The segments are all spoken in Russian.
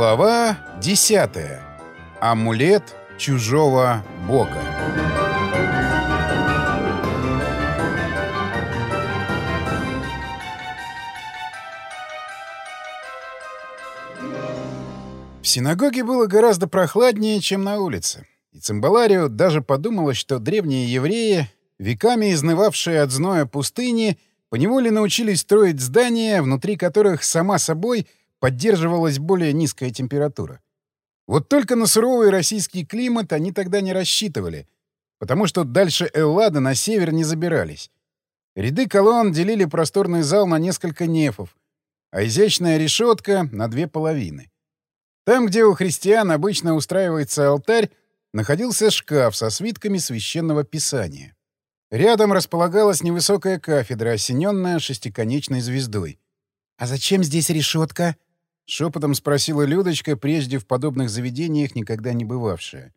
Глава 10. Амулет чужого бога. В синагоге было гораздо прохладнее, чем на улице. И Цимбаларио даже подумала, что древние евреи, веками изнывавшие от зноя пустыни, поневоле научились строить здания, внутри которых сама собой поддерживалась более низкая температура. Вот только на суровый российский климат они тогда не рассчитывали, потому что дальше Эллада на север не забирались. Ряды колонн делили просторный зал на несколько нефов, а изящная решетка — на две половины. Там, где у христиан обычно устраивается алтарь, находился шкаф со свитками священного писания. Рядом располагалась невысокая кафедра, осененная шестиконечной звездой. «А зачем здесь решетка?» — шепотом спросила Людочка, прежде в подобных заведениях никогда не бывавшая.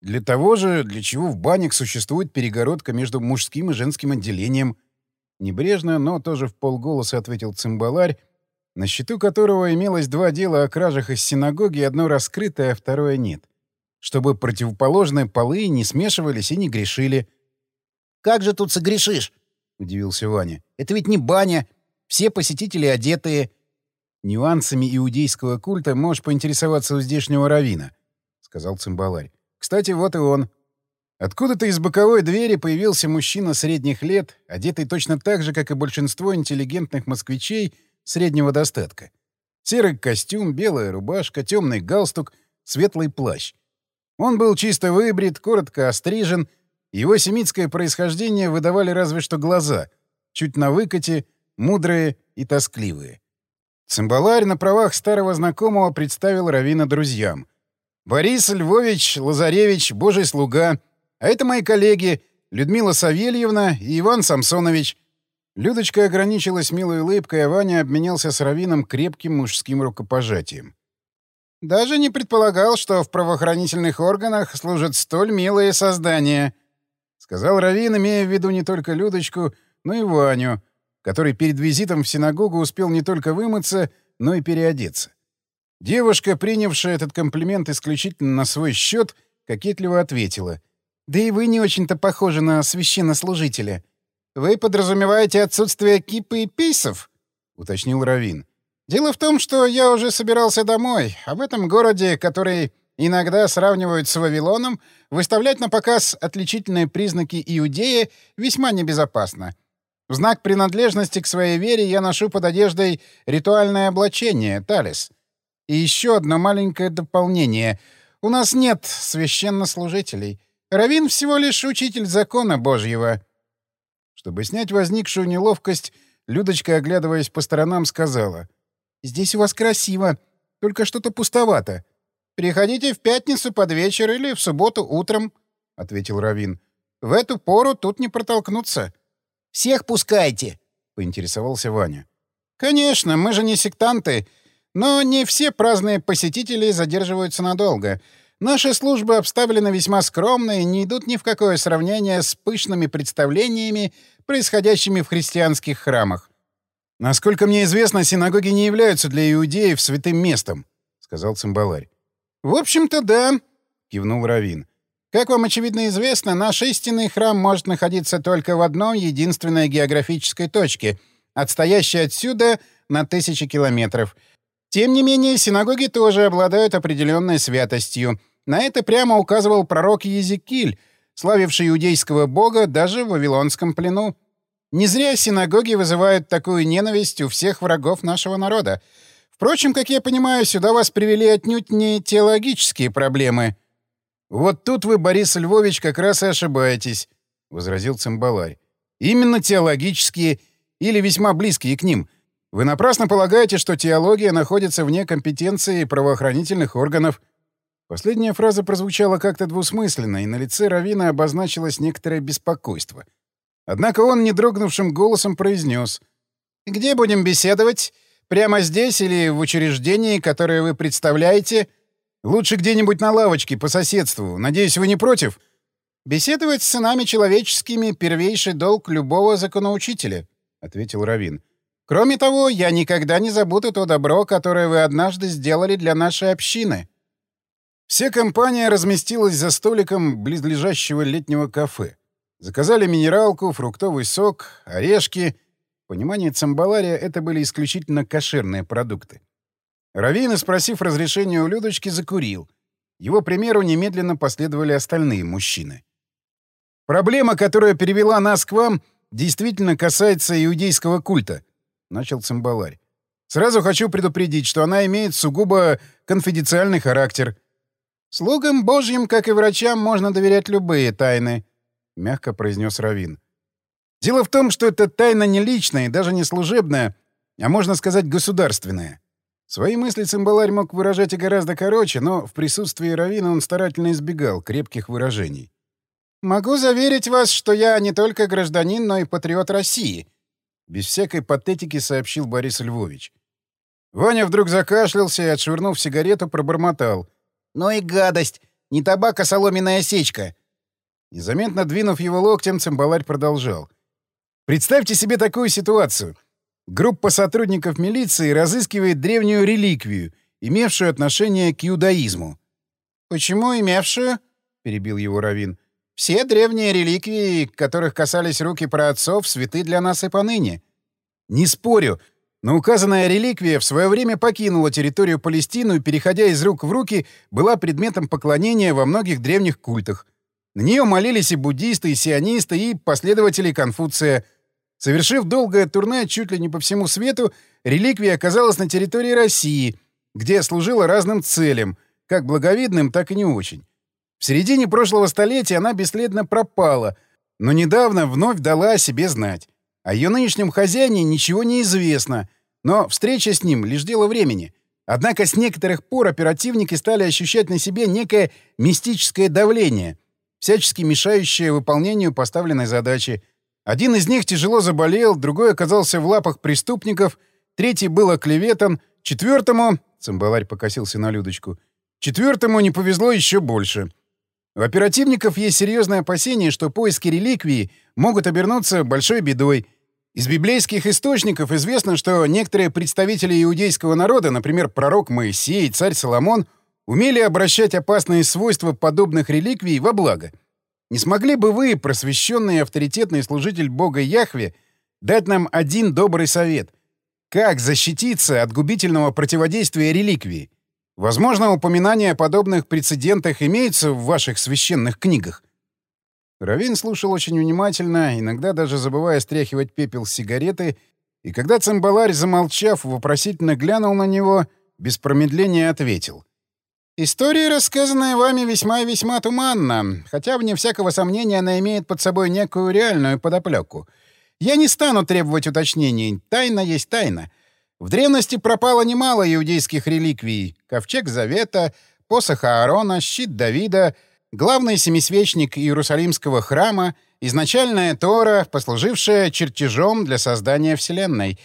«Для того же, для чего в банях существует перегородка между мужским и женским отделением». Небрежно, но тоже в полголоса ответил цимбаларь, на счету которого имелось два дела о кражах из синагоги, одно раскрытое, а второе нет. Чтобы противоположные полы не смешивались и не грешили — «Как же тут согрешишь?» — удивился Ваня. «Это ведь не баня. Все посетители одетые». «Нюансами иудейского культа можешь поинтересоваться у здешнего равина», — сказал цимбаларь. «Кстати, вот и он». Откуда-то из боковой двери появился мужчина средних лет, одетый точно так же, как и большинство интеллигентных москвичей среднего достатка. Серый костюм, белая рубашка, темный галстук, светлый плащ. Он был чисто выбрит, коротко острижен — его семитское происхождение выдавали разве что глаза, чуть на выкате, мудрые и тоскливые. Цимбаларь на правах старого знакомого представил Равина друзьям. «Борис Львович Лазаревич, божий слуга, а это мои коллеги Людмила Савельевна и Иван Самсонович». Людочка ограничилась милой улыбкой, а Ваня обменялся с Равином крепким мужским рукопожатием. «Даже не предполагал, что в правоохранительных органах служат столь милые создания», Сказал Равин, имея в виду не только Людочку, но и Ваню, который перед визитом в синагогу успел не только вымыться, но и переодеться. Девушка, принявшая этот комплимент исключительно на свой счет, кокетливо ответила. «Да и вы не очень-то похожи на священнослужителя. Вы подразумеваете отсутствие кипы и пейсов?» — уточнил Равин. «Дело в том, что я уже собирался домой, а в этом городе, который Иногда сравнивают с Вавилоном, выставлять на показ отличительные признаки иудея весьма небезопасно. В знак принадлежности к своей вере я ношу под одеждой ритуальное облачение, талис. И еще одно маленькое дополнение. У нас нет священнослужителей. Равин всего лишь учитель закона Божьего. Чтобы снять возникшую неловкость, Людочка, оглядываясь по сторонам, сказала. «Здесь у вас красиво, только что-то пустовато». «Приходите в пятницу под вечер или в субботу утром», — ответил Равин. «В эту пору тут не протолкнуться». «Всех пускайте», — поинтересовался Ваня. «Конечно, мы же не сектанты, но не все праздные посетители задерживаются надолго. Наши службы обставлены весьма скромно и не идут ни в какое сравнение с пышными представлениями, происходящими в христианских храмах. Насколько мне известно, синагоги не являются для иудеев святым местом, — сказал цимбаларь. «В общем-то, да», — кивнул Равин. «Как вам, очевидно, известно, наш истинный храм может находиться только в одной единственной географической точке, отстоящей отсюда на тысячи километров. Тем не менее, синагоги тоже обладают определенной святостью. На это прямо указывал пророк Езекиль, славивший иудейского бога даже в Вавилонском плену. Не зря синагоги вызывают такую ненависть у всех врагов нашего народа. Впрочем, как я понимаю, сюда вас привели отнюдь не теологические проблемы. — Вот тут вы, Борис Львович, как раз и ошибаетесь, — возразил цимбаларь. — Именно теологические или весьма близкие к ним. Вы напрасно полагаете, что теология находится вне компетенции правоохранительных органов. Последняя фраза прозвучала как-то двусмысленно, и на лице Равина обозначилось некоторое беспокойство. Однако он недрогнувшим голосом произнес. «Где будем беседовать? Прямо здесь или в учреждении, которое вы представляете? Лучше где-нибудь на лавочке по соседству. Надеюсь, вы не против? Беседовать с сынами человеческими — первейший долг любого законоучителя, — ответил Равин. Кроме того, я никогда не забуду то добро, которое вы однажды сделали для нашей общины». Вся компания разместилась за столиком близлежащего летнего кафе. Заказали минералку, фруктовый сок, орешки. В понимании Цимбалария это были исключительно кошерные продукты. Равин, спросив разрешения у Людочки, закурил. Его примеру немедленно последовали остальные мужчины. «Проблема, которая перевела нас к вам, действительно касается иудейского культа», — начал Цимбаларь. «Сразу хочу предупредить, что она имеет сугубо конфиденциальный характер». «Слугам Божьим, как и врачам, можно доверять любые тайны», — мягко произнес Равин. «Дело в том, что эта тайна не личная и даже не служебная, а, можно сказать, государственная. Свои мысли цимбаларь мог выражать и гораздо короче, но в присутствии Равина он старательно избегал крепких выражений. «Могу заверить вас, что я не только гражданин, но и патриот России», — без всякой патетики сообщил Борис Львович. Ваня вдруг закашлялся и, отшвырнув сигарету, пробормотал. «Ну и гадость! Не табак, а соломенная сечка!» Незаметно двинув его локтем, цимбаларь продолжал. «Представьте себе такую ситуацию. Группа сотрудников милиции разыскивает древнюю реликвию, имевшую отношение к иудаизму. «Почему имевшую?» — перебил его Равин. «Все древние реликвии, которых касались руки праотцов, святы для нас и поныне». «Не спорю, но указанная реликвия в свое время покинула территорию Палестину и, переходя из рук в руки, была предметом поклонения во многих древних культах. На нее молились и буддисты, и сионисты, и последователи Конфуция — Совершив долгое турне чуть ли не по всему свету, реликвия оказалась на территории России, где служила разным целям, как благовидным, так и не очень. В середине прошлого столетия она бесследно пропала, но недавно вновь дала о себе знать. О ее нынешнем хозяине ничего не известно, но встреча с ним — лишь дело времени. Однако с некоторых пор оперативники стали ощущать на себе некое мистическое давление, всячески мешающее выполнению поставленной задачи — один из них тяжело заболел, другой оказался в лапах преступников, третий был оклеветан, четвертому... Цимбаларь покосился на Людочку. Четвертому не повезло еще больше. У оперативников есть серьезное опасение, что поиски реликвии могут обернуться большой бедой. Из библейских источников известно, что некоторые представители иудейского народа, например, пророк Моисей и царь Соломон, умели обращать опасные свойства подобных реликвий во благо — не смогли бы вы, просвещенный и авторитетный служитель Бога Яхве, дать нам один добрый совет? Как защититься от губительного противодействия реликвии? Возможно, упоминания о подобных прецедентах имеются в ваших священных книгах? Равин слушал очень внимательно, иногда даже забывая стряхивать пепел с сигареты, и когда цимбаларь, замолчав, вопросительно глянул на него, без промедления ответил — История, рассказанная вами, весьма и весьма туманна, хотя, вне всякого сомнения, она имеет под собой некую реальную подоплеку. Я не стану требовать уточнений. Тайна есть тайна. В древности пропало немало иудейских реликвий. Ковчег Завета, посох Аарона, щит Давида, главный семисвечник Иерусалимского храма, изначальная Тора, послужившая чертежом для создания Вселенной.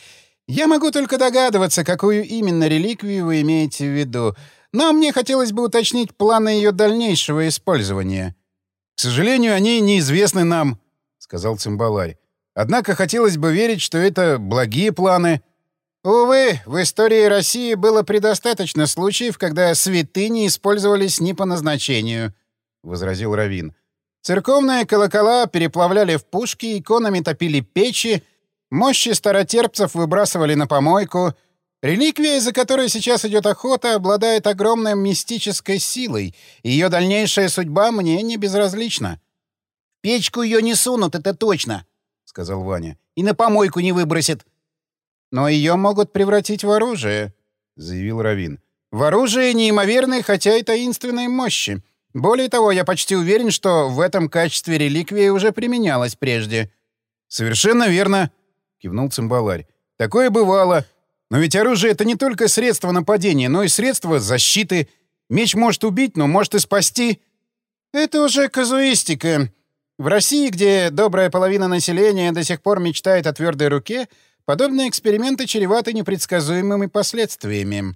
Я могу только догадываться, какую именно реликвию вы имеете в виду — но мне хотелось бы уточнить планы ее дальнейшего использования. — К сожалению, они неизвестны нам, — сказал Цимбаларь. — Однако хотелось бы верить, что это благие планы. — Увы, в истории России было предостаточно случаев, когда святыни использовались не по назначению, — возразил Равин. Церковные колокола переплавляли в пушки, иконами топили печи, мощи старотерпцев выбрасывали на помойку — Реликвия, за которой сейчас идет охота, обладает огромной мистической силой, и ее дальнейшая судьба мне не безразлична. — печку ее не сунут, это точно, — сказал Ваня, — и на помойку не выбросят. — Но ее могут превратить в оружие, — заявил Равин. — В оружие неимоверной, хотя и таинственной мощи. Более того, я почти уверен, что в этом качестве реликвия уже применялась прежде. — Совершенно верно, — кивнул цимбаларь. — Такое бывало. — но ведь оружие — это не только средство нападения, но и средство защиты. Меч может убить, но может и спасти. Это уже казуистика. В России, где добрая половина населения до сих пор мечтает о твердой руке, подобные эксперименты чреваты непредсказуемыми последствиями.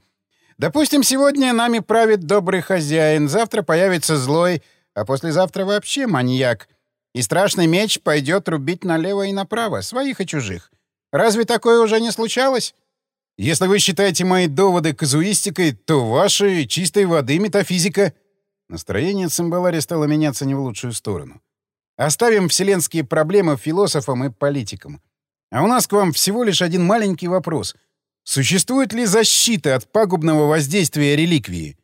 Допустим, сегодня нами правит добрый хозяин, завтра появится злой, а послезавтра вообще маньяк. И страшный меч пойдет рубить налево и направо, своих и чужих. Разве такое уже не случалось? Если вы считаете мои доводы казуистикой, то ваши — чистой воды метафизика. Настроение Цимбалари стало меняться не в лучшую сторону. Оставим вселенские проблемы философам и политикам. А у нас к вам всего лишь один маленький вопрос. Существует ли защита от пагубного воздействия реликвии?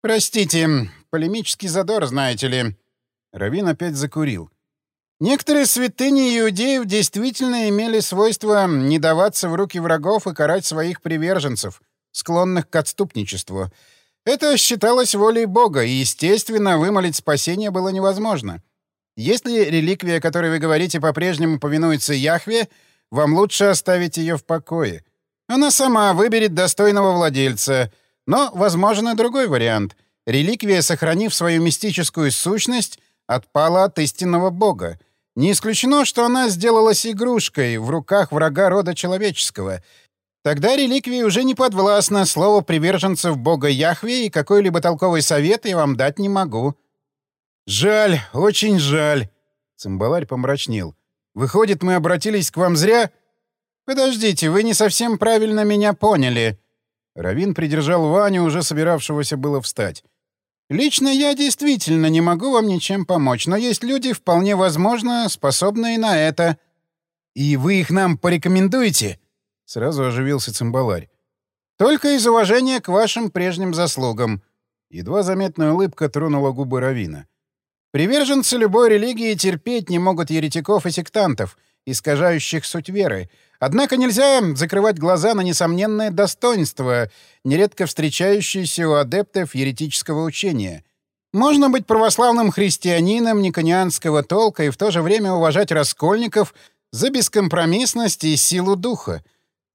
Простите, полемический задор, знаете ли. Равин опять закурил. Некоторые святыни иудеев действительно имели свойство не даваться в руки врагов и карать своих приверженцев, склонных к отступничеству. Это считалось волей Бога, и, естественно, вымолить спасение было невозможно. Если реликвия, о которой вы говорите, по-прежнему повинуется Яхве, вам лучше оставить ее в покое. Она сама выберет достойного владельца. Но возможен и другой вариант. Реликвия, сохранив свою мистическую сущность, отпала от истинного Бога. Не исключено, что она сделалась игрушкой в руках врага рода человеческого. Тогда реликвия уже не подвластна слову приверженцев бога Яхве, и какой-либо толковый совет я вам дать не могу. «Жаль, очень жаль», — цимбаларь помрачнел. «Выходит, мы обратились к вам зря?» «Подождите, вы не совсем правильно меня поняли». Равин придержал Ваню, уже собиравшегося было встать. Лично я действительно не могу вам ничем помочь, но есть люди, вполне возможно, способные на это. И вы их нам порекомендуете? Сразу оживился цимбаларь. Только из уважения к вашим прежним заслугам. Едва заметная улыбка тронула губы Равина. Приверженцы любой религии терпеть не могут еретиков и сектантов, искажающих суть веры, Однако нельзя закрывать глаза на несомненное достоинство, нередко встречающееся у адептов еретического учения. Можно быть православным христианином никонианского толка и в то же время уважать раскольников за бескомпромиссность и силу духа.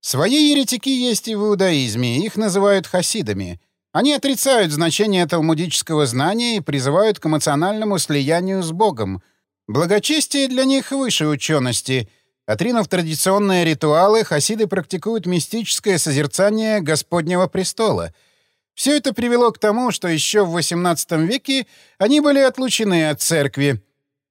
Свои еретики есть и в иудаизме, их называют хасидами. Они отрицают значение талмудического знания и призывают к эмоциональному слиянию с Богом. Благочестие для них выше учености — Отринув традиционные ритуалы, хасиды практикуют мистическое созерцание Господнего престола. Все это привело к тому, что еще в XVIII веке они были отлучены от церкви.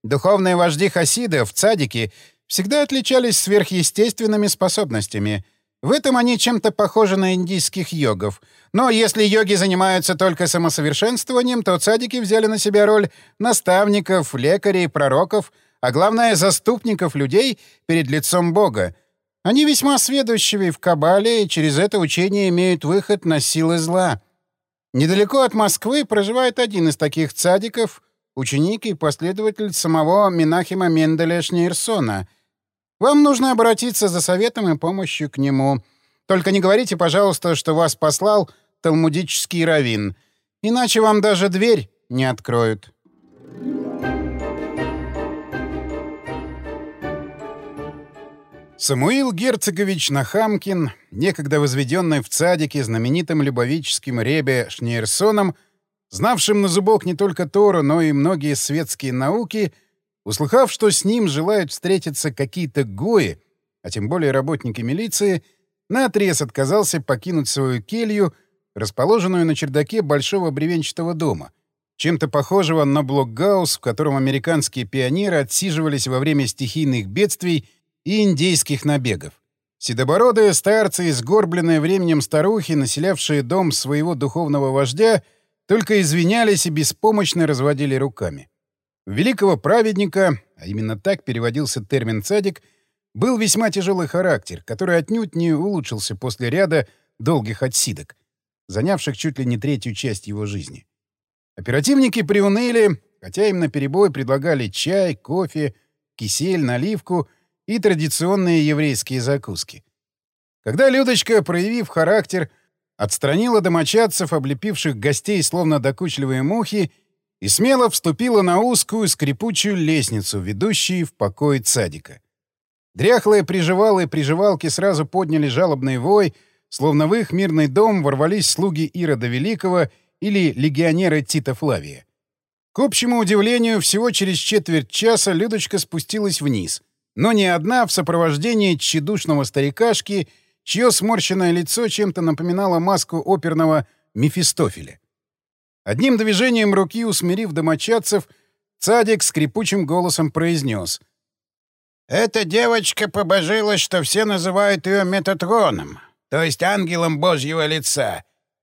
Духовные вожди хасидов, цадики, всегда отличались сверхъестественными способностями. В этом они чем-то похожи на индийских йогов. Но если йоги занимаются только самосовершенствованием, то цадики взяли на себя роль наставников, лекарей, пророков — а главное, заступников людей перед лицом Бога. Они весьма сведущие в Кабале и через это учение имеют выход на силы зла. Недалеко от Москвы проживает один из таких цадиков, ученик и последователь самого Минахима Менделя Шнейрсона. Вам нужно обратиться за советом и помощью к нему. Только не говорите, пожалуйста, что вас послал талмудический раввин, иначе вам даже дверь не откроют. Самуил Герцегович Нахамкин, некогда возведенный в цадике знаменитым любовическим ребе Шнейрсоном, знавшим на зубок не только Тору, но и многие светские науки, услыхав, что с ним желают встретиться какие-то гои, а тем более работники милиции, наотрез отказался покинуть свою келью, расположенную на чердаке большого бревенчатого дома, чем-то похожего на блокгаус, в котором американские пионеры отсиживались во время стихийных бедствий и индейских набегов. Седобородые старцы и сгорбленные временем старухи, населявшие дом своего духовного вождя, только извинялись и беспомощно разводили руками. Великого праведника, а именно так переводился термин «цадик», был весьма тяжелый характер, который отнюдь не улучшился после ряда долгих отсидок, занявших чуть ли не третью часть его жизни. Оперативники приуныли, хотя им наперебой предлагали чай, кофе, кисель, наливку и традиционные еврейские закуски. Когда Людочка, проявив характер, отстранила домочадцев, облепивших гостей словно докучливые мухи, и смело вступила на узкую скрипучую лестницу, ведущую в покой цадика. Дряхлые приживалы и приживалки сразу подняли жалобный вой, словно в их мирный дом ворвались слуги Ирода Великого или легионеры Тита Флавия. К общему удивлению, всего через четверть часа Людочка спустилась вниз, но не одна в сопровождении тщедушного старикашки, чье сморщенное лицо чем-то напоминало маску оперного Мефистофеля. Одним движением руки, усмирив домочадцев, Цадик скрипучим голосом произнес. Эта девочка побожилась, что все называют ее Метатроном, то есть ангелом Божьего лица.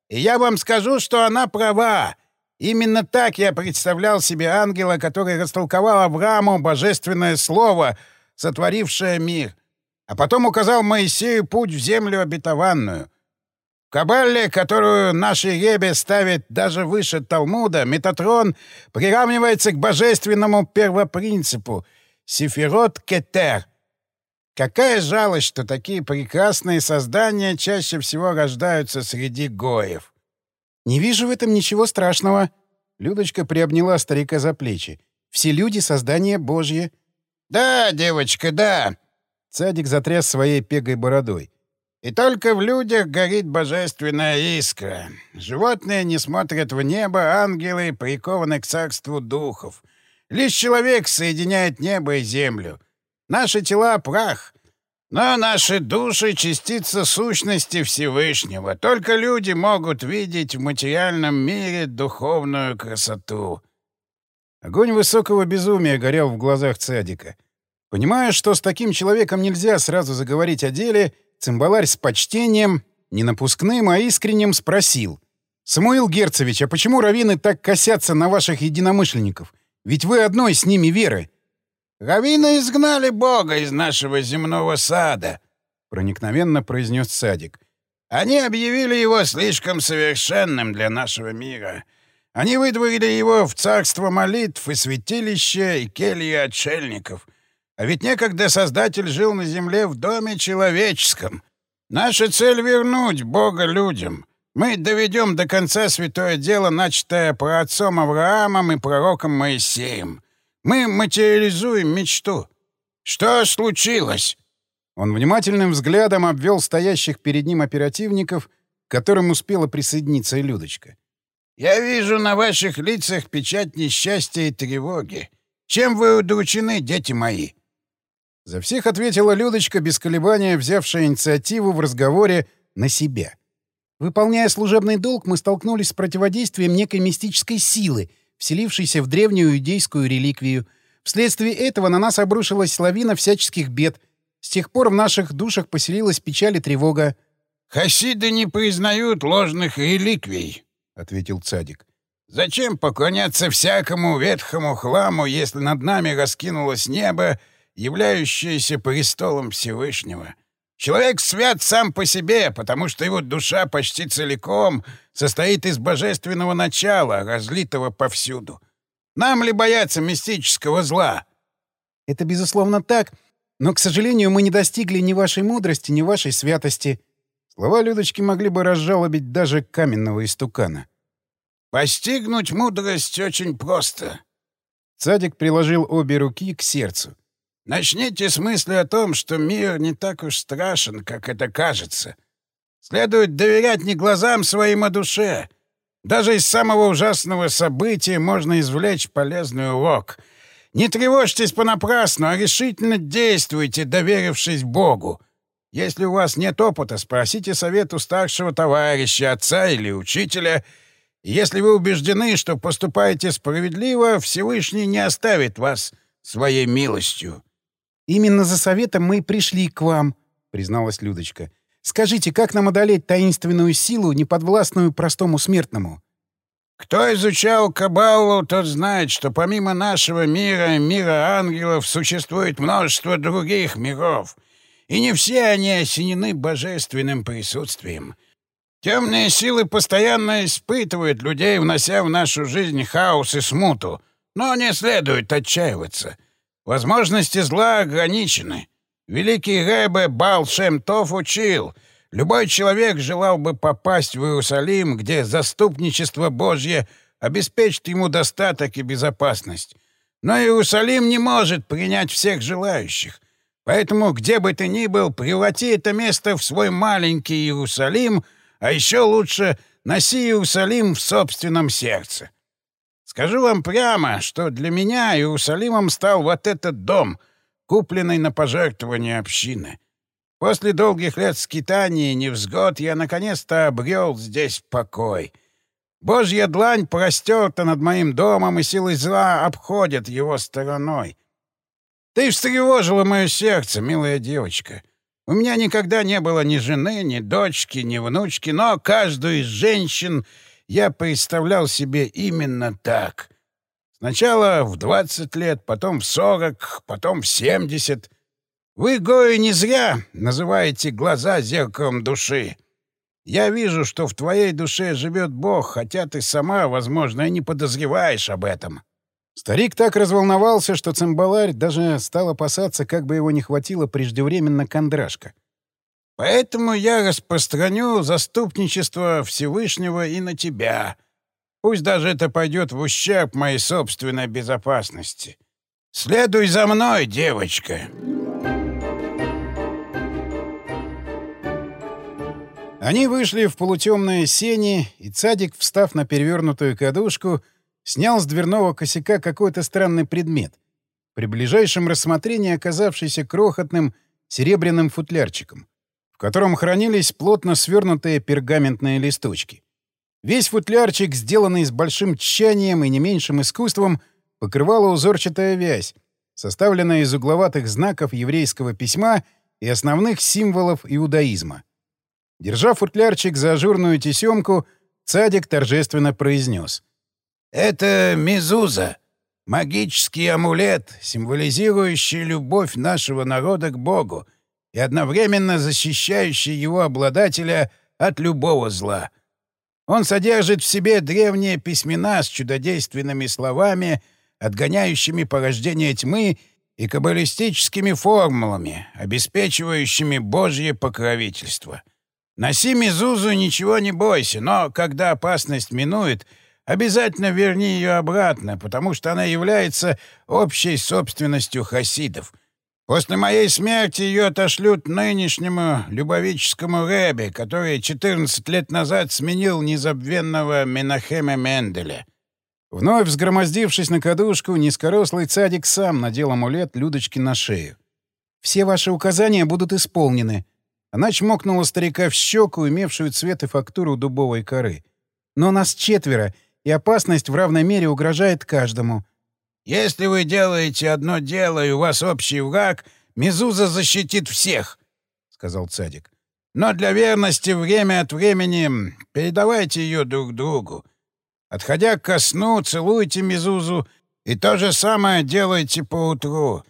И я вам скажу, что она права. Именно так я представлял себе ангела, который растолковал Аврааму божественное слово, сотворившее мир, а потом указал Моисею путь в землю обетованную. В Кабале, которую наши ребе ставят даже выше Талмуда, Метатрон приравнивается к божественному первопринципу — Сефирот Кетер. Какая жалость, что такие прекрасные создания чаще всего рождаются среди гоев. «Не вижу в этом ничего страшного». Людочка приобняла старика за плечи. «Все люди — создание Божье». «Да, девочка, да». Цадик затряс своей пегой бородой. «И только в людях горит божественная искра. Животные не смотрят в небо, ангелы прикованы к царству духов. Лишь человек соединяет небо и землю. Наши тела — прах, но наши души — частица сущности Всевышнего. Только люди могут видеть в материальном мире духовную красоту. Огонь высокого безумия горел в глазах Цадика. Понимая, что с таким человеком нельзя сразу заговорить о деле, цимбаларь с почтением, не напускным, а искренним спросил. «Самуил Герцевич, а почему раввины так косятся на ваших единомышленников? Ведь вы одной с ними веры». «Равины изгнали Бога из нашего земного сада», — проникновенно произнес садик. «Они объявили его слишком совершенным для нашего мира. Они выдворили его в царство молитв и святилища и кельи отшельников. А ведь некогда Создатель жил на земле в доме человеческом. Наша цель — вернуть Бога людям». Мы доведем до конца святое дело, начатое про отцом Авраамом и пророком Моисеем. Мы материализуем мечту. Что случилось?» Он внимательным взглядом обвел стоящих перед ним оперативников, к которым успела присоединиться и Людочка. «Я вижу на ваших лицах печать несчастья и тревоги. Чем вы удручены, дети мои?» За всех ответила Людочка, без колебания взявшая инициативу в разговоре на себя. Выполняя служебный долг, мы столкнулись с противодействием некой мистической силы — вселившийся в древнюю иудейскую реликвию. Вследствие этого на нас обрушилась лавина всяческих бед. С тех пор в наших душах поселилась печаль и тревога. «Хасиды не признают ложных реликвий», — ответил цадик. «Зачем поклоняться всякому ветхому хламу, если над нами раскинулось небо, являющееся престолом Всевышнего?» Человек свят сам по себе, потому что его душа почти целиком состоит из божественного начала, разлитого повсюду. Нам ли бояться мистического зла? — Это, безусловно, так, но, к сожалению, мы не достигли ни вашей мудрости, ни вашей святости. Слова Людочки могли бы разжалобить даже каменного истукана. — Постигнуть мудрость очень просто. Цадик приложил обе руки к сердцу. Начните с мысли о том, что мир не так уж страшен, как это кажется. Следует доверять не глазам своим, а душе. Даже из самого ужасного события можно извлечь полезный урок. Не тревожьтесь понапрасну, а решительно действуйте, доверившись Богу. Если у вас нет опыта, спросите совет у старшего товарища, отца или учителя. если вы убеждены, что поступаете справедливо, Всевышний не оставит вас своей милостью. «Именно за советом мы и пришли к вам», — призналась Людочка. «Скажите, как нам одолеть таинственную силу, неподвластную простому смертному?» «Кто изучал Кабалу, тот знает, что помимо нашего мира, мира ангелов, существует множество других миров, и не все они осенены божественным присутствием». Темные силы постоянно испытывают людей, внося в нашу жизнь хаос и смуту, но не следует отчаиваться. Возможности зла ограничены. Великий Рэбе Бал Шем Тов учил, любой человек желал бы попасть в Иерусалим, где заступничество Божье обеспечит ему достаток и безопасность. Но Иерусалим не может принять всех желающих. Поэтому, где бы ты ни был, преврати это место в свой маленький Иерусалим, а еще лучше носи Иерусалим в собственном сердце. Скажу вам прямо, что для меня Иерусалимом стал вот этот дом, купленный на пожертвование общины. После долгих лет скитаний и невзгод я наконец-то обрел здесь покой. Божья длань простерта над моим домом, и силы зла обходят его стороной. Ты встревожила мое сердце, милая девочка. У меня никогда не было ни жены, ни дочки, ни внучки, но каждую из женщин я представлял себе именно так. Сначала в 20 лет, потом в 40, потом в 70. Вы, Гои, не зря называете глаза зеркалом души. Я вижу, что в твоей душе живет Бог, хотя ты сама, возможно, и не подозреваешь об этом. Старик так разволновался, что цимбаларь даже стал опасаться, как бы его не хватило преждевременно кондрашка. «Поэтому я распространю заступничество Всевышнего и на тебя. Пусть даже это пойдет в ущерб моей собственной безопасности. Следуй за мной, девочка!» Они вышли в полутемное сени, и Цадик, встав на перевернутую кадушку, снял с дверного косяка какой-то странный предмет, при ближайшем рассмотрении оказавшийся крохотным серебряным футлярчиком, в котором хранились плотно свернутые пергаментные листочки. Весь футлярчик, сделанный с большим тщанием и не меньшим искусством, покрывала узорчатая вязь, составленная из угловатых знаков еврейского письма и основных символов иудаизма. Держа футлярчик за ажурную тесемку, Цадик торжественно произнес — это мезуза, магический амулет, символизирующий любовь нашего народа к Богу и одновременно защищающий его обладателя от любого зла. Он содержит в себе древние письмена с чудодейственными словами, отгоняющими порождение тьмы и каббалистическими формулами, обеспечивающими Божье покровительство. Носи Мезузу, ничего не бойся, но когда опасность минует — Обязательно верни ее обратно, потому что она является общей собственностью хасидов. После моей смерти ее отошлют нынешнему любовическому рэбе, который 14 лет назад сменил незабвенного Менахема Менделя. Вновь взгромоздившись на кадушку, низкорослый цадик сам надел амулет Людочки на шею. «Все ваши указания будут исполнены». Она чмокнула старика в щеку, имевшую цвет и фактуру дубовой коры. «Но нас четверо, и опасность в равной мере угрожает каждому. «Если вы делаете одно дело, и у вас общий враг, Мезуза защитит всех», — сказал Цадик. «Но для верности время от времени передавайте ее друг другу. Отходя ко сну, целуйте Мезузу, и то же самое делайте поутру.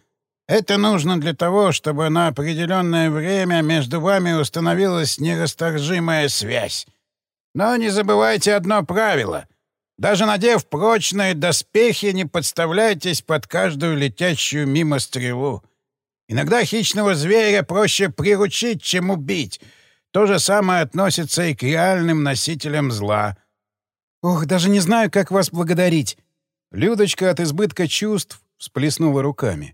Это нужно для того, чтобы на определенное время между вами установилась нерасторжимая связь. Но не забывайте одно правило — даже надев прочные доспехи, не подставляйтесь под каждую летящую мимо стрелу. Иногда хищного зверя проще приручить, чем убить. То же самое относится и к реальным носителям зла. «Ох, даже не знаю, как вас благодарить!» Людочка от избытка чувств всплеснула руками.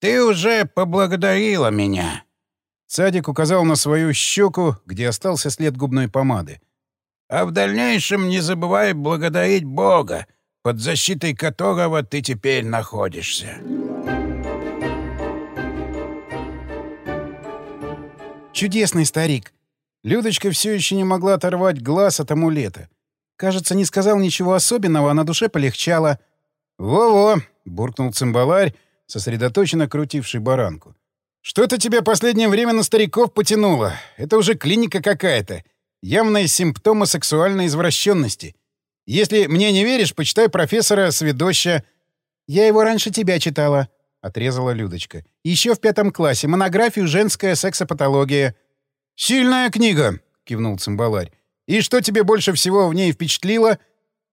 «Ты уже поблагодарила меня!» Садик указал на свою щеку, где остался след губной помады. А в дальнейшем не забывай благодарить Бога, под защитой которого ты теперь находишься. Чудесный старик. Людочка все еще не могла оторвать глаз от амулета. Кажется, не сказал ничего особенного, а на душе полегчало. «Во-во!» — буркнул цимбаларь, сосредоточенно крутивший баранку. «Что-то тебя последнее время на стариков потянуло. Это уже клиника какая-то. Явные симптомы сексуальной извращенности. Если мне не веришь, почитай профессора Сведоща. Я его раньше тебя читала, — отрезала Людочка. Еще в пятом классе. Монографию «Женская сексопатология». «Сильная книга!» — кивнул цимбаларь. «И что тебе больше всего в ней впечатлило?»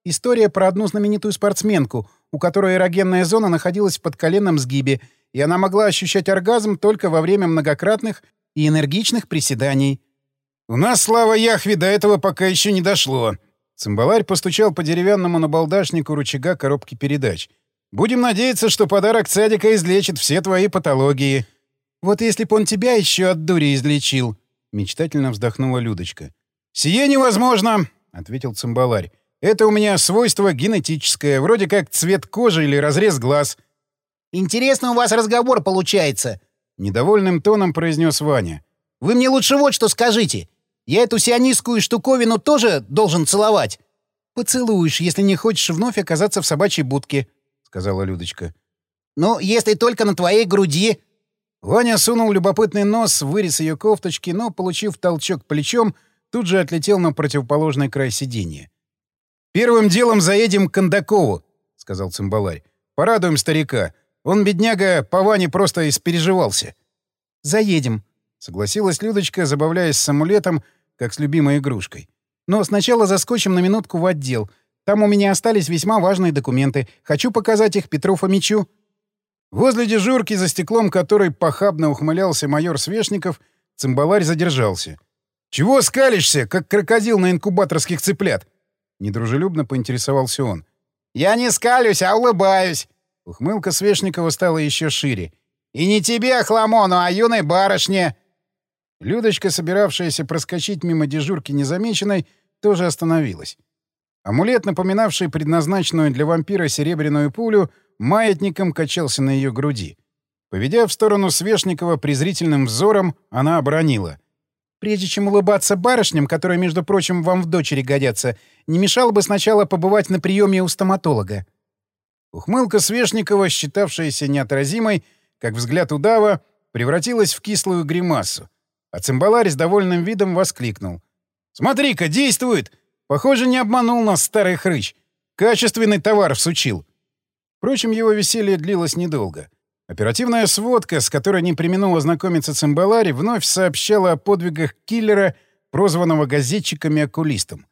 История про одну знаменитую спортсменку, у которой эрогенная зона находилась в подколенном сгибе, и она могла ощущать оргазм только во время многократных и энергичных приседаний. «У нас, слава Яхве, до этого пока еще не дошло». Цимбаларь постучал по деревянному набалдашнику рычага коробки передач. «Будем надеяться, что подарок Цадика излечит все твои патологии». «Вот если б он тебя еще от дури излечил», — мечтательно вздохнула Людочка. «Сие невозможно», — ответил Цимбаларь. «Это у меня свойство генетическое, вроде как цвет кожи или разрез глаз». «Интересно у вас разговор получается», — недовольным тоном произнес Ваня. «Вы мне лучше вот что скажите. Я эту сионистскую штуковину тоже должен целовать?» «Поцелуешь, если не хочешь вновь оказаться в собачьей будке», — сказала Людочка. «Ну, если только на твоей груди». Ваня сунул любопытный нос в вырез ее кофточки, но, получив толчок плечом, тут же отлетел на противоположный край сиденья. «Первым делом заедем к Кондакову», — сказал цимбаларь. «Порадуем старика. Он, бедняга, по Ване просто испереживался». «Заедем», — согласилась Людочка, забавляясь с амулетом, как с любимой игрушкой. «Но сначала заскочим на минутку в отдел. Там у меня остались весьма важные документы. Хочу показать их Петру Фомичу». Возле дежурки, за стеклом которой похабно ухмылялся майор Свешников, цимбаларь задержался. «Чего скалишься, как крокодил на инкубаторских цыплят?» Недружелюбно поинтересовался он. «Я не скалюсь, а улыбаюсь!» Ухмылка Свешникова стала еще шире. «И не тебе, Хламону, а юной барышне!» Людочка, собиравшаяся проскочить мимо дежурки незамеченной, тоже остановилась. Амулет, напоминавший предназначенную для вампира серебряную пулю, маятником качался на ее груди. Поведя в сторону Свешникова презрительным взором, она обронила. «Прежде чем улыбаться барышням, которые, между прочим, вам в дочери годятся, не мешало бы сначала побывать на приеме у стоматолога». Ухмылка Свешникова, считавшаяся неотразимой, как взгляд удава, превратилась в кислую гримасу. А цимбаларь с довольным видом воскликнул. «Смотри-ка, действует! Похоже, не обманул нас старый хрыч. Качественный товар всучил». Впрочем, его веселье длилось недолго. Оперативная сводка, с которой не применул ознакомиться Цимбалари, вновь сообщала о подвигах киллера, прозванного газетчиками-окулистом.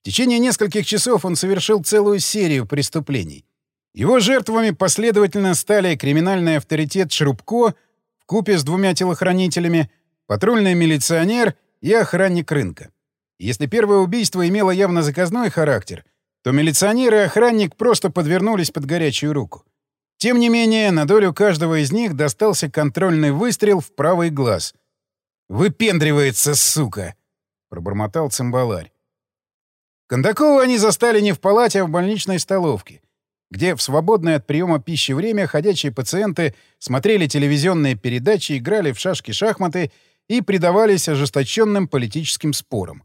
В течение нескольких часов он совершил целую серию преступлений. Его жертвами последовательно стали криминальный авторитет Шрубко в купе с двумя телохранителями, патрульный милиционер и охранник рынка. Если первое убийство имело явно заказной характер, то милиционер и охранник просто подвернулись под горячую руку. Тем не менее, на долю каждого из них достался контрольный выстрел в правый глаз. «Выпендривается, сука!» — пробормотал цимбаларь. Кондакова они застали не в палате, а в больничной столовке, где в свободное от приема пищи время ходячие пациенты смотрели телевизионные передачи, играли в шашки-шахматы и предавались ожесточенным политическим спорам.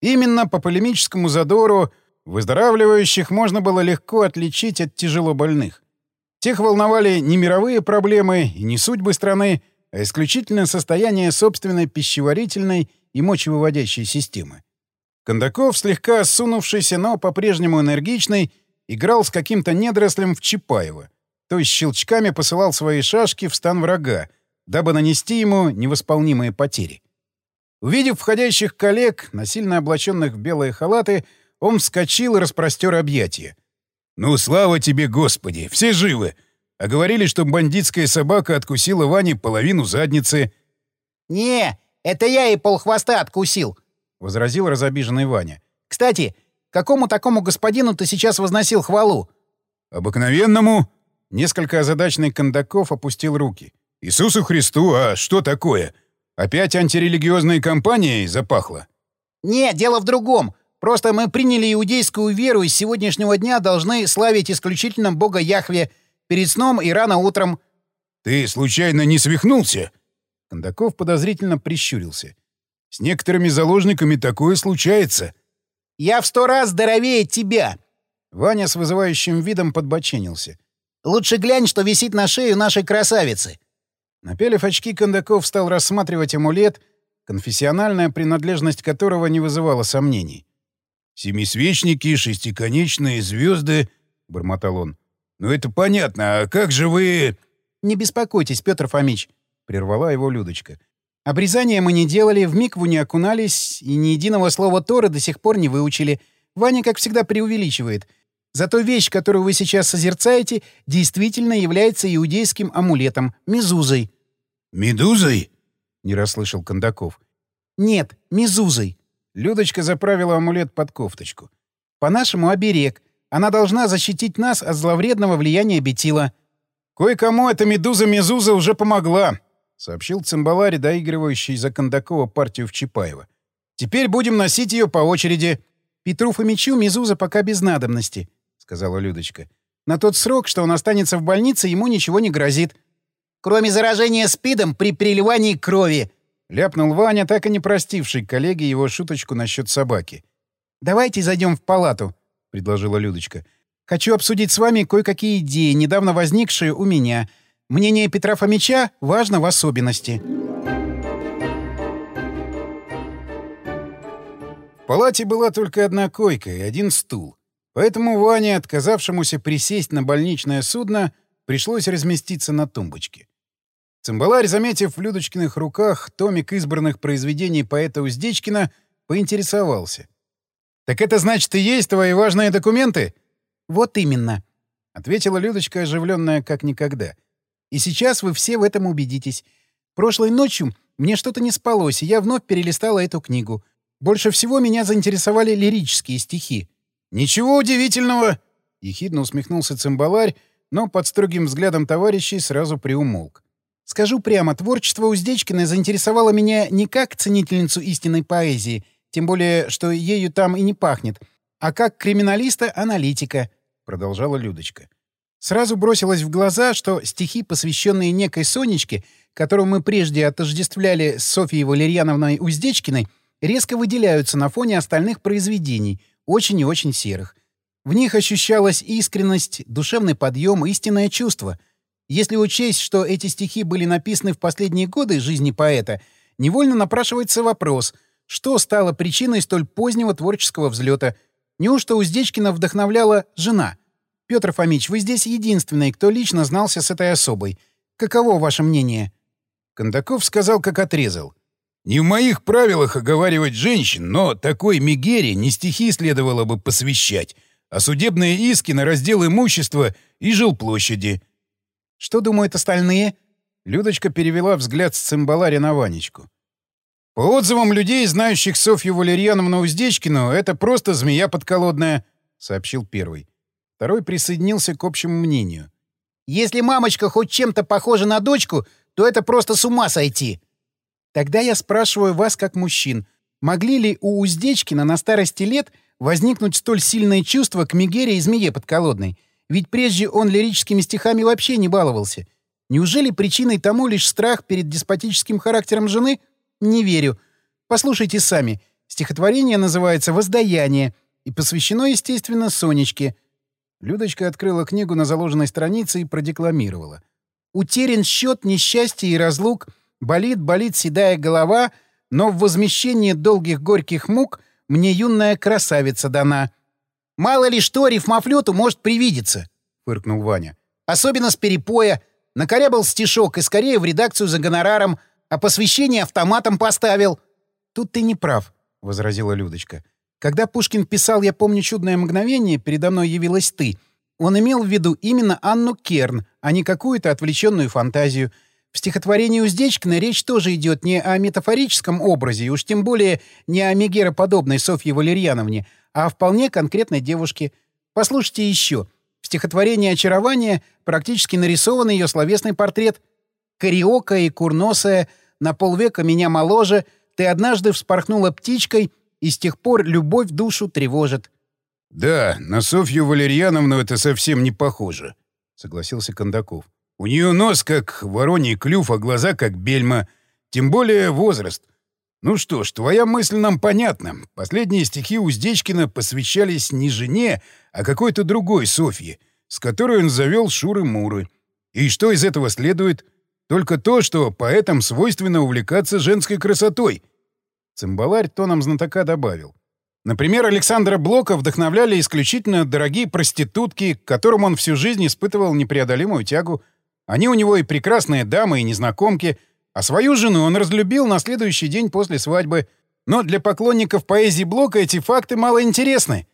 Именно по полемическому задору выздоравливающих можно было легко отличить от тяжело больных. Тех волновали не мировые проблемы и не судьбы страны, а исключительно состояние собственной пищеварительной и мочевыводящей системы. Кондаков, слегка осунувшийся, но по-прежнему энергичный, играл с каким-то недорослем в Чапаева, то есть щелчками посылал свои шашки в стан врага, дабы нанести ему невосполнимые потери. Увидев входящих коллег, насильно облаченных в белые халаты, он вскочил и распростер объятия. «Ну, слава тебе, Господи! Все живы! А говорили, что бандитская собака откусила Ване половину задницы». «Не, это я и полхвоста откусил», — возразил разобиженный Ваня. «Кстати, какому такому господину ты сейчас возносил хвалу?» «Обыкновенному». Несколько озадачный Кондаков опустил руки. «Иисусу Христу, а что такое? Опять антирелигиозной кампанией запахло?» «Нет, дело в другом. Просто мы приняли иудейскую веру и с сегодняшнего дня должны славить исключительно Бога Яхве перед сном и рано утром». «Ты случайно не свихнулся?» Кондаков подозрительно прищурился. «С некоторыми заложниками такое случается». «Я в сто раз здоровее тебя!» Ваня с вызывающим видом подбоченился. «Лучше глянь, что висит на шее нашей красавицы!» Напялив очки, Кондаков стал рассматривать амулет, конфессиональная принадлежность которого не вызывала сомнений. «Семисвечники, шестиконечные звезды», — бормотал он. «Ну это понятно, а как же вы...» «Не беспокойтесь, Петр Фомич», — прервала его Людочка. «Обрезание мы не делали, в микву не окунались и ни единого слова Торы до сих пор не выучили. Ваня, как всегда, преувеличивает. Зато вещь, которую вы сейчас созерцаете, действительно является иудейским амулетом — мезузой». «Медузой?» — не расслышал Кондаков. «Нет, мезузой. Людочка заправила амулет под кофточку. «По-нашему оберег. Она должна защитить нас от зловредного влияния бетила». «Кое-кому эта медуза-мезуза уже помогла», — сообщил цимбаларь, доигрывающий за Кондакова партию в Чапаева. «Теперь будем носить ее по очереди». «Петру Фомичу мезуза пока без надобности», — сказала Людочка. «На тот срок, что он останется в больнице, ему ничего не грозит». «Кроме заражения СПИДом при переливании крови», Ляпнул Ваня, так и не простивший коллеге его шуточку насчет собаки. «Давайте зайдем в палату», — предложила Людочка. Хочу обсудить с вами кое-какие идеи, недавно возникшие у меня. Мнение Петра Фомича важно в особенности». В палате была только одна койка и один стул. Поэтому Ване, отказавшемуся присесть на больничное судно, пришлось разместиться на тумбочке. Цимбаларь, заметив в Людочкиных руках томик избранных произведений поэта Уздечкина, поинтересовался. «Так это значит и есть твои важные документы?» «Вот именно», — ответила Людочка, оживленная как никогда. «И сейчас вы все в этом убедитесь. Прошлой ночью мне что-то не спалось, и я вновь перелистала эту книгу. Больше всего меня заинтересовали лирические стихи. «Ничего удивительного!» — ехидно усмехнулся цимбаларь, но под строгим взглядом товарищей сразу приумолк. «Скажу прямо, творчество Уздечкина заинтересовало меня не как ценительницу истинной поэзии, тем более, что ею там и не пахнет, а как криминалиста-аналитика», — продолжала Людочка. Сразу бросилось в глаза, что стихи, посвященные некой Сонечке, которую мы прежде отождествляли с Софьей Валерьяновной Уздечкиной, резко выделяются на фоне остальных произведений — очень и очень серых. В них ощущалась искренность, душевный подъем, истинное чувство. Если учесть, что эти стихи были написаны в последние годы жизни поэта, невольно напрашивается вопрос, что стало причиной столь позднего творческого взлета. Неужто Уздечкина вдохновляла жена? Петр Фомич, вы здесь единственный, кто лично знался с этой особой. Каково ваше мнение? Кондаков сказал, как отрезал. Не в моих правилах оговаривать женщин, но такой Мегере не стихи следовало бы посвящать, а судебные иски на раздел имущества и жилплощади. Что думают остальные? Людочка перевела взгляд с цимбаларя на Ванечку. По отзывам людей, знающих Софью Валерьяновну Уздечкину, это просто змея подколодная, — сообщил первый. Второй присоединился к общему мнению. «Если мамочка хоть чем-то похожа на дочку, то это просто с ума сойти!» Тогда я спрашиваю вас как мужчин, могли ли у Уздечкина на старости лет возникнуть столь сильное чувство к Мегере и Змее Подколодной? Ведь прежде он лирическими стихами вообще не баловался. Неужели причиной тому лишь страх перед деспотическим характером жены? Не верю. Послушайте сами. Стихотворение называется «Воздаяние» и посвящено, естественно, Сонечке. Людочка открыла книгу на заложенной странице и продекламировала. «Утерян счет несчастья и разлук — Болит, болит седая голова, но в возмещение долгих горьких мук мне юная красавица дана. «Мало ли что рифмофлету может привидеться», — фыркнул Ваня. «Особенно с перепоя. Накорябал стишок и скорее в редакцию за гонораром, а посвящение автоматом поставил». «Тут ты не прав», — возразила Людочка. «Когда Пушкин писал «Я помню чудное мгновение», передо мной явилась ты. Он имел в виду именно Анну Керн, а не какую-то отвлеченную фантазию — в стихотворении Уздечкина речь тоже идет не о метафорическом образе, и уж тем более не о Мегероподобной Софье Валерьяновне, а о вполне конкретной девушке. Послушайте еще. В стихотворении «Очарование» практически нарисован ее словесный портрет. «Кариокая и курносая, на полвека меня моложе, ты однажды вспорхнула птичкой, и с тех пор любовь душу тревожит». «Да, на Софью Валерьяновну это совсем не похоже», — согласился Кондаков. У нее нос как вороний клюв, а глаза как бельма. Тем более возраст. Ну что ж, твоя мысль нам понятна. Последние стихи Уздечкина посвящались не жене, а какой-то другой Софье, с которой он завел шуры-муры. И что из этого следует? Только то, что поэтам свойственно увлекаться женской красотой. Цимбаларь тоном знатока добавил. Например, Александра Блока вдохновляли исключительно дорогие проститутки, к которым он всю жизнь испытывал непреодолимую тягу — они у него и прекрасные дамы, и незнакомки, а свою жену он разлюбил на следующий день после свадьбы. Но для поклонников поэзии Блока эти факты мало интересны.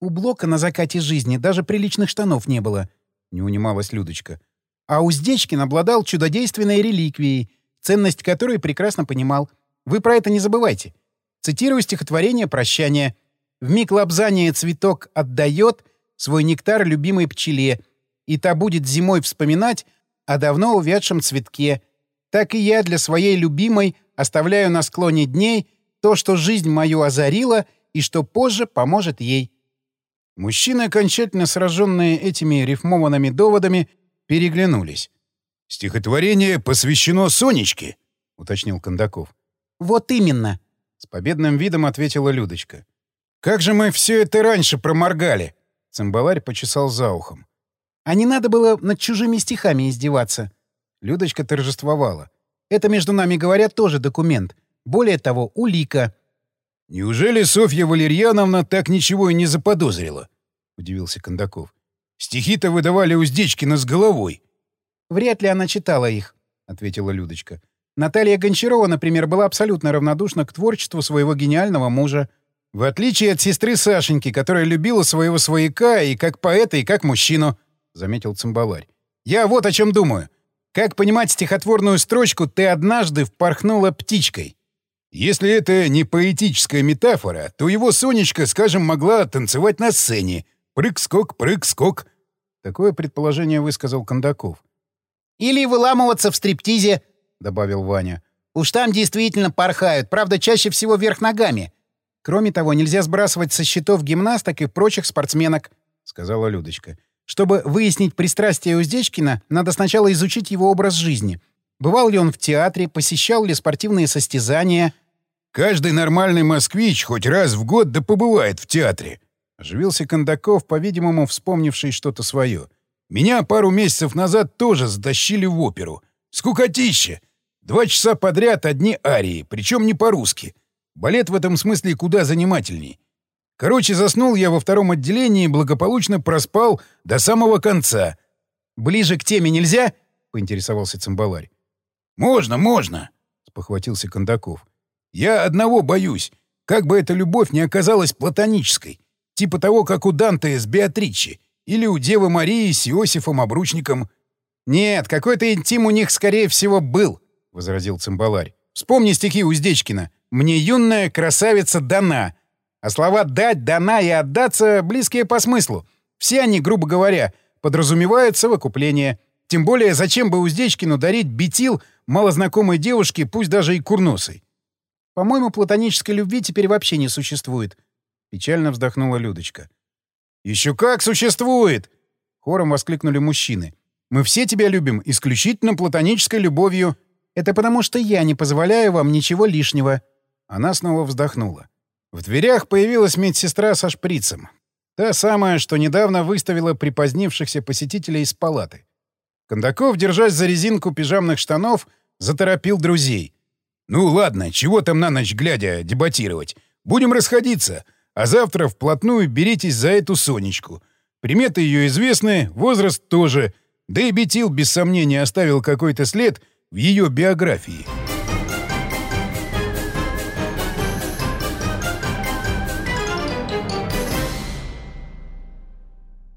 У Блока на закате жизни даже приличных штанов не было, — не унималась Людочка. А Уздечкин обладал чудодейственной реликвией, ценность которой прекрасно понимал. Вы про это не забывайте. Цитирую стихотворение «Прощание». «В миг лобзания цветок отдает свой нектар любимой пчеле, и та будет зимой вспоминать о давно увядшем цветке. Так и я для своей любимой оставляю на склоне дней то, что жизнь мою озарила и что позже поможет ей. Мужчины, окончательно сраженные этими рифмованными доводами, переглянулись. «Стихотворение посвящено Сонечке», — уточнил Кондаков. «Вот именно», — с победным видом ответила Людочка. «Как же мы все это раньше проморгали?» Цимбаларь почесал за ухом. А не надо было над чужими стихами издеваться. Людочка торжествовала. Это, между нами говоря, тоже документ. Более того, улика. «Неужели Софья Валерьяновна так ничего и не заподозрила?» — удивился Кондаков. «Стихи-то выдавали Уздечкина с головой». «Вряд ли она читала их», — ответила Людочка. «Наталья Гончарова, например, была абсолютно равнодушна к творчеству своего гениального мужа. В отличие от сестры Сашеньки, которая любила своего свояка и как поэта, и как мужчину», — заметил Цимбаларь. «Я вот о чем думаю. Как понимать стихотворную строчку «ты однажды впорхнула птичкой»?» Если это не поэтическая метафора, то его Сонечка, скажем, могла танцевать на сцене. Прыг-скок, прыг-скок. Такое предположение высказал Кондаков. «Или выламываться в стриптизе», — добавил Ваня. «Уж там действительно порхают, правда, чаще всего вверх ногами. Кроме того, нельзя сбрасывать со счетов гимнасток и прочих спортсменок, — сказала Людочка. Чтобы выяснить пристрастие Уздечкина, надо сначала изучить его образ жизни. Бывал ли он в театре, посещал ли спортивные состязания. «Каждый нормальный москвич хоть раз в год да побывает в театре», — оживился Кондаков, по-видимому, вспомнивший что-то свое. «Меня пару месяцев назад тоже затащили в оперу. Скукотища! Два часа подряд одни арии, причем не по-русски. Балет в этом смысле куда занимательней. Короче, заснул я во втором отделении и благополучно проспал до самого конца. «Ближе к теме нельзя?» — поинтересовался Цимбаларь. «Можно, можно!» — спохватился Кондаков. «Я одного боюсь. Как бы эта любовь не оказалась платонической. Типа того, как у Данте с Беатричи. Или у Девы Марии с Иосифом Обручником». «Нет, какой-то интим у них, скорее всего, был», — возразил Цимбаларь. «Вспомни стихи Уздечкина. Мне юная красавица дана. А слова «дать», «дана» и «отдаться» близкие по смыслу. Все они, грубо говоря, подразумевают совокупление. Тем более, зачем бы Уздечкину дарить бетил малознакомой девушке, пусть даже и курносой? По-моему, платонической любви теперь вообще не существует. Печально вздохнула Людочка. «Еще как существует!» Хором воскликнули мужчины. «Мы все тебя любим исключительно платонической любовью. Это потому, что я не позволяю вам ничего лишнего». Она снова вздохнула. В дверях появилась медсестра со шприцем. Та самая, что недавно выставила припозднившихся посетителей из палаты. Кондаков, держась за резинку пижамных штанов, заторопил друзей. «Ну ладно, чего там на ночь глядя дебатировать? Будем расходиться, а завтра вплотную беритесь за эту Сонечку. Приметы ее известны, возраст тоже, да и Бетил без сомнения оставил какой-то след в ее биографии».